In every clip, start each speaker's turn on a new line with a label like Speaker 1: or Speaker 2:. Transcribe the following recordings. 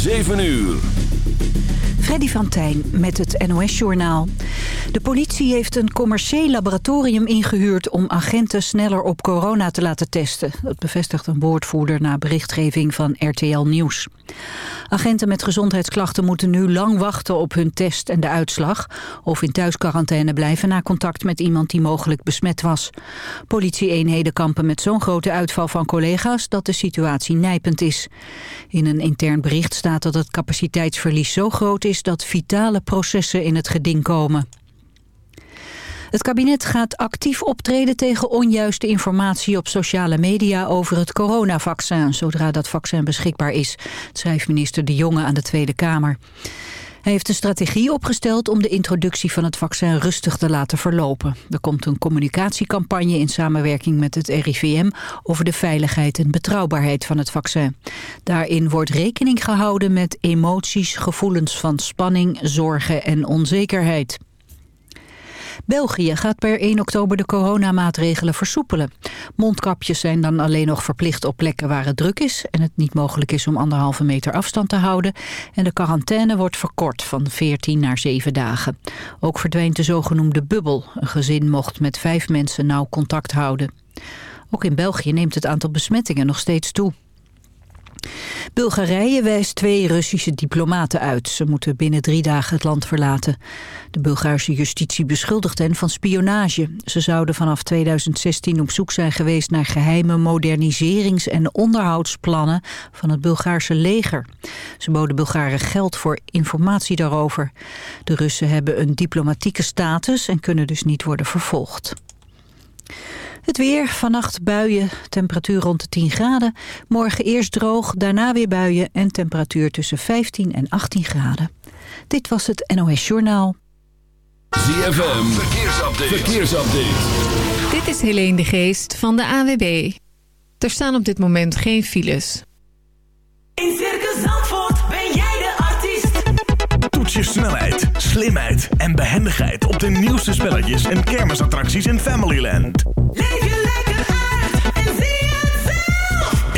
Speaker 1: 7 uur.
Speaker 2: Freddy van Tijn met het NOS-journaal. De politie heeft een commercieel laboratorium ingehuurd... om agenten sneller op corona te laten testen. Dat bevestigt een woordvoerder na berichtgeving van RTL Nieuws. Agenten met gezondheidsklachten moeten nu lang wachten op hun test en de uitslag... of in thuisquarantaine blijven na contact met iemand die mogelijk besmet was. Politie-eenheden kampen met zo'n grote uitval van collega's... dat de situatie nijpend is. In een intern bericht staat dat het capaciteitsverlies zo groot is... dat vitale processen in het geding komen. Het kabinet gaat actief optreden tegen onjuiste informatie op sociale media over het coronavaccin, zodra dat vaccin beschikbaar is, schrijft minister De Jonge aan de Tweede Kamer. Hij heeft een strategie opgesteld om de introductie van het vaccin rustig te laten verlopen. Er komt een communicatiecampagne in samenwerking met het RIVM over de veiligheid en betrouwbaarheid van het vaccin. Daarin wordt rekening gehouden met emoties, gevoelens van spanning, zorgen en onzekerheid. België gaat per 1 oktober de coronamaatregelen versoepelen. Mondkapjes zijn dan alleen nog verplicht op plekken waar het druk is... en het niet mogelijk is om anderhalve meter afstand te houden. En de quarantaine wordt verkort van 14 naar 7 dagen. Ook verdwijnt de zogenoemde bubbel. Een gezin mocht met vijf mensen nauw contact houden. Ook in België neemt het aantal besmettingen nog steeds toe. Bulgarije wijst twee Russische diplomaten uit. Ze moeten binnen drie dagen het land verlaten. De Bulgaarse justitie beschuldigt hen van spionage. Ze zouden vanaf 2016 op zoek zijn geweest naar geheime moderniserings- en onderhoudsplannen van het Bulgaarse leger. Ze boden Bulgaren geld voor informatie daarover. De Russen hebben een diplomatieke status en kunnen dus niet worden vervolgd. Het weer, vannacht buien, temperatuur rond de 10 graden. Morgen eerst droog, daarna weer buien en temperatuur tussen 15 en 18 graden. Dit was het NOS Journaal.
Speaker 1: ZFM, verkeersupdate. verkeersupdate.
Speaker 3: Dit is Helene de Geest van de AWB. Er staan op dit moment geen files.
Speaker 4: In Circus Zandvoort ben jij de artiest.
Speaker 5: Toets je snelheid, slimheid en behendigheid op de nieuwste spelletjes en kermisattracties in Familyland.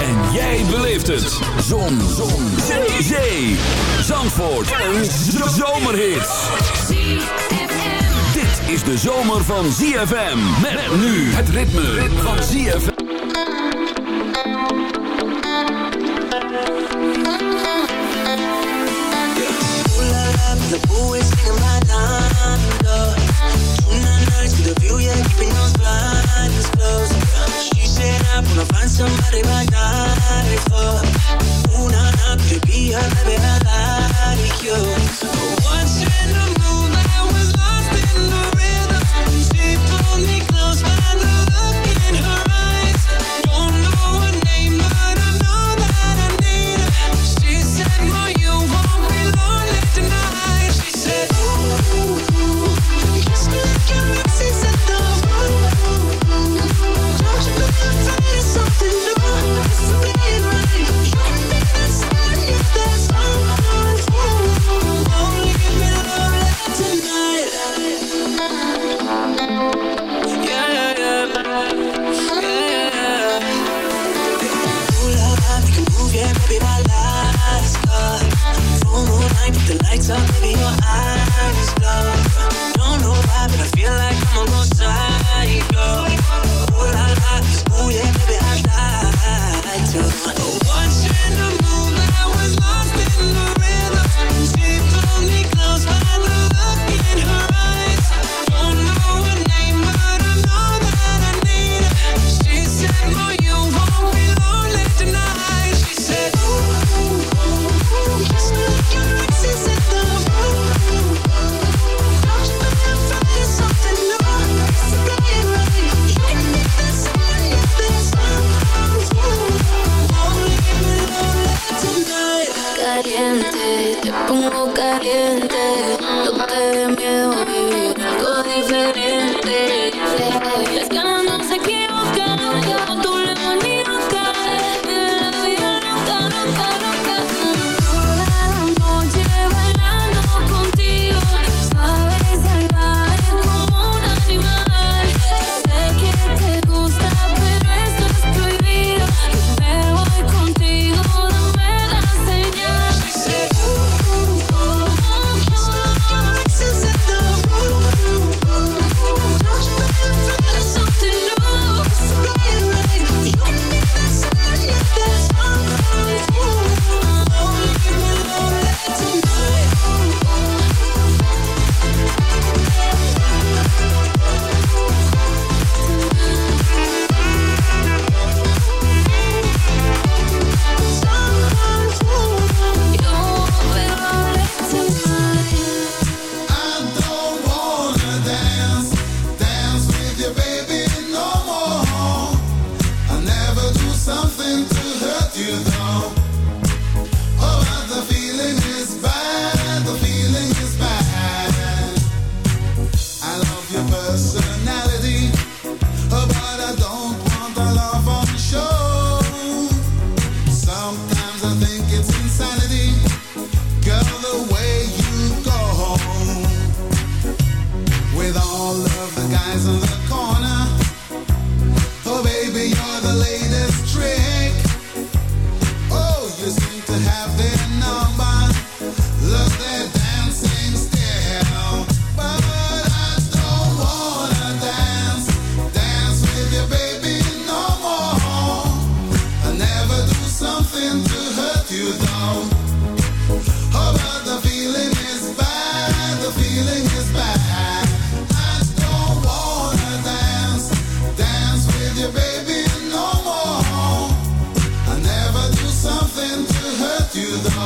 Speaker 1: En jij beleeft het. Zon. Zon. Zee. Zee. Zandvoort. Een zomerhit. Dit is de zomer van ZFM. Met nu het ritme van ZFM.
Speaker 6: The is singing my number. Tonight a view, yeah, keeping those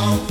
Speaker 7: Oh.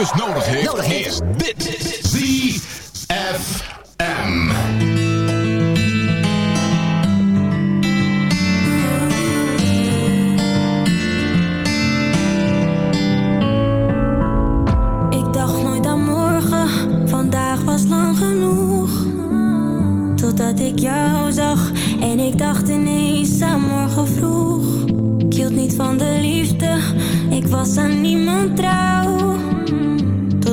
Speaker 7: Nodig heeft, nodig heeft. is dit ZFM.
Speaker 8: Ik dacht nooit aan morgen, vandaag was lang genoeg. Totdat ik jou zag en ik dacht ineens aan morgen vroeg. Ik hield niet van de liefde, ik was aan niemand trouw.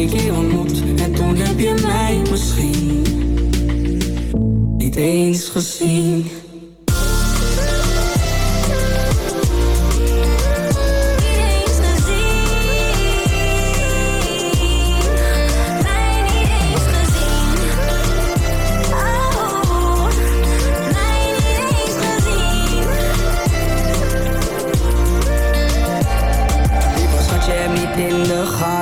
Speaker 8: En
Speaker 9: toen heb je mij misschien niet eens gezien.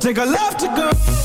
Speaker 10: take a left to go.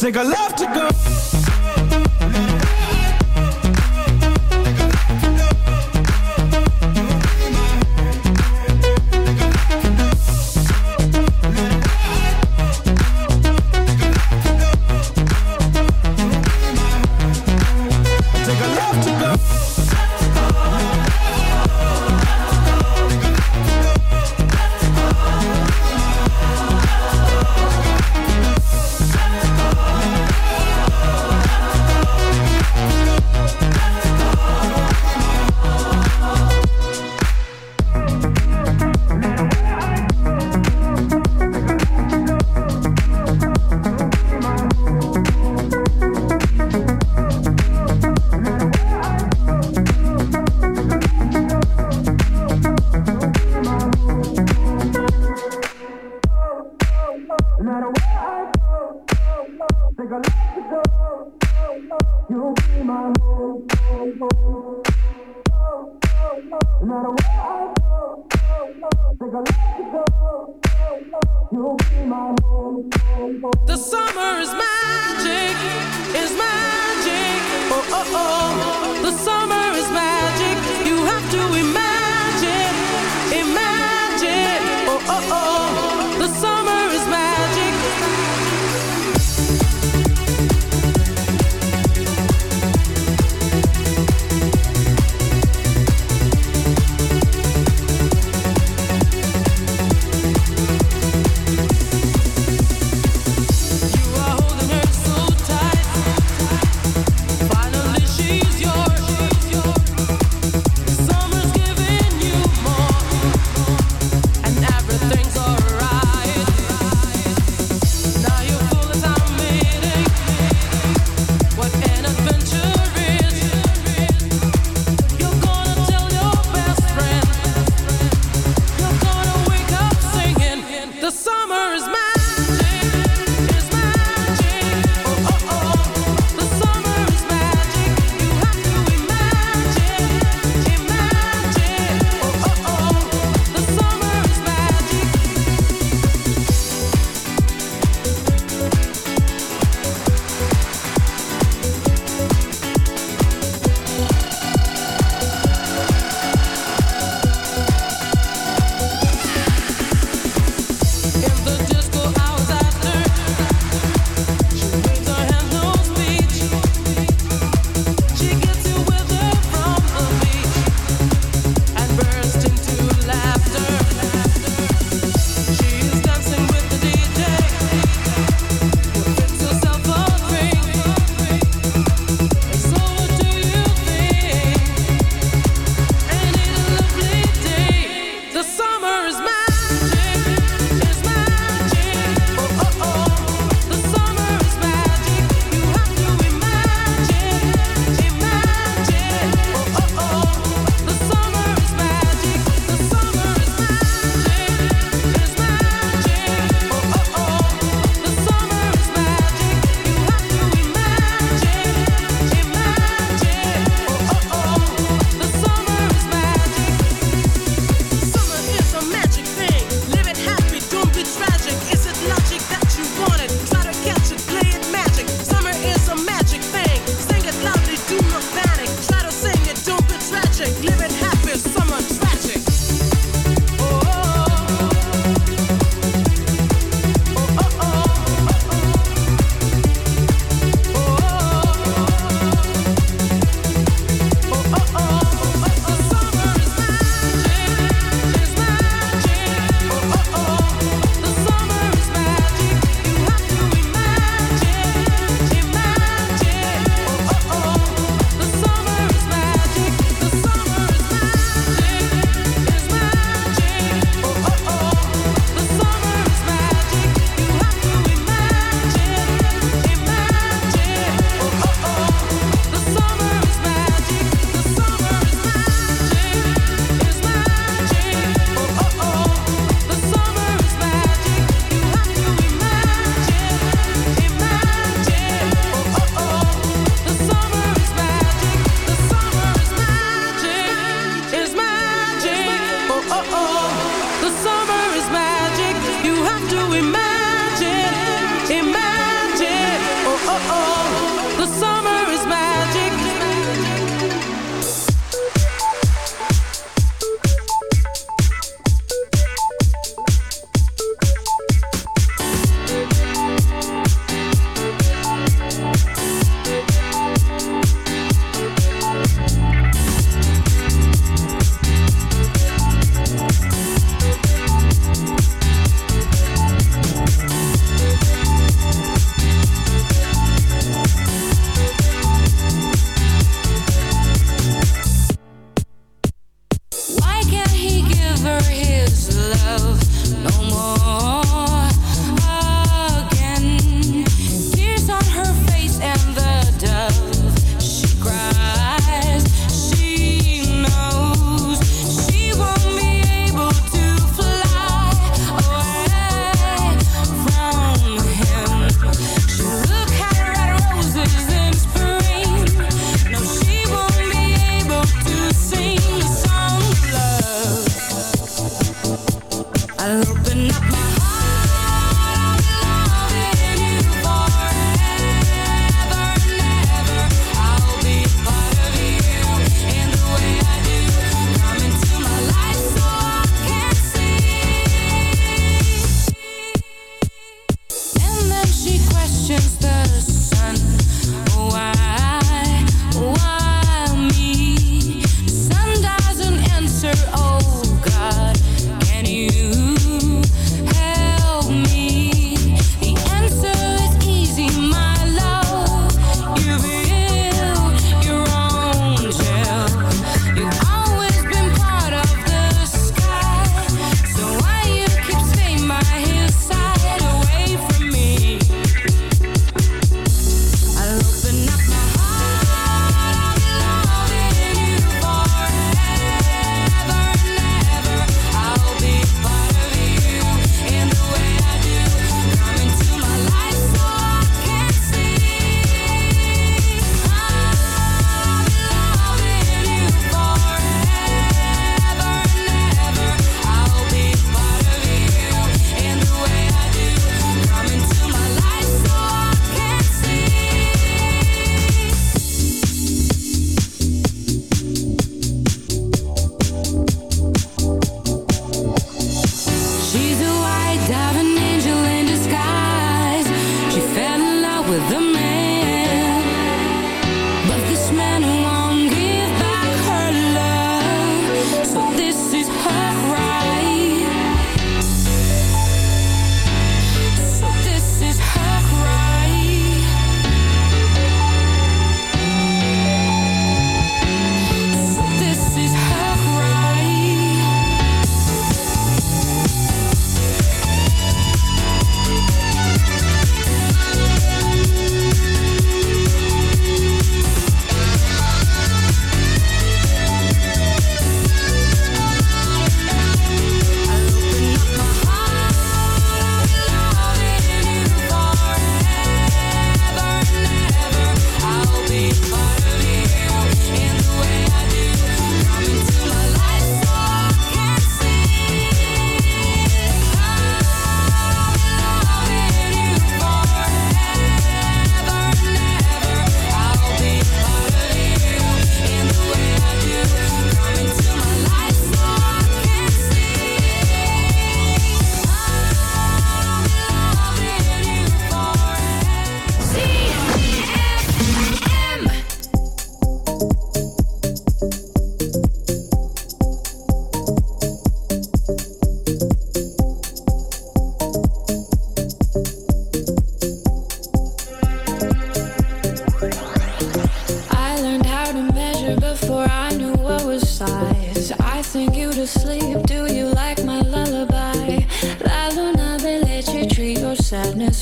Speaker 10: take a left to go.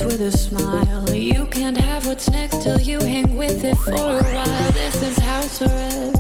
Speaker 11: With a smile. You can't have what's next till you hang with it for a while. This is house arrest.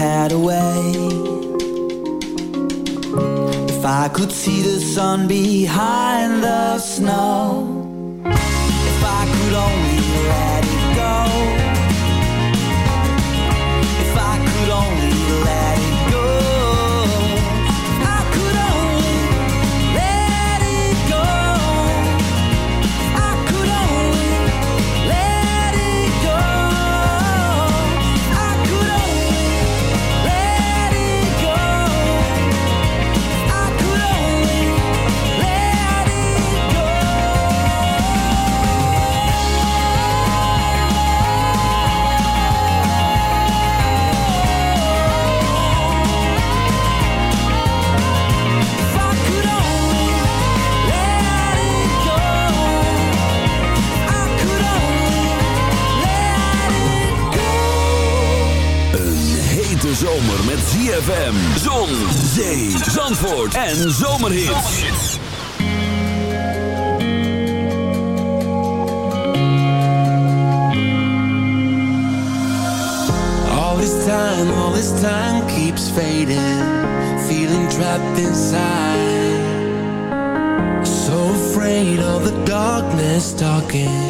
Speaker 12: had a way. If I could see the sun behind the snow
Speaker 1: ZFM, Zon, Zee, Zandvoort en Zomerhits.
Speaker 13: All this time, all this time keeps fading. Feeling trapped inside. So afraid of the darkness talking.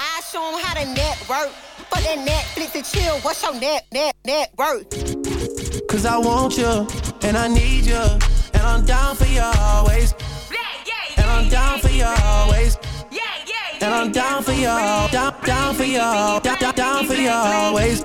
Speaker 14: I show 'em how to network. For that Netflix and chill, what's your net, net, net worth?
Speaker 15: Cause I want you, and I need you. And I'm down for you always. And I'm down for you always. And I'm down for you, down, down for you, down, down, down for you always.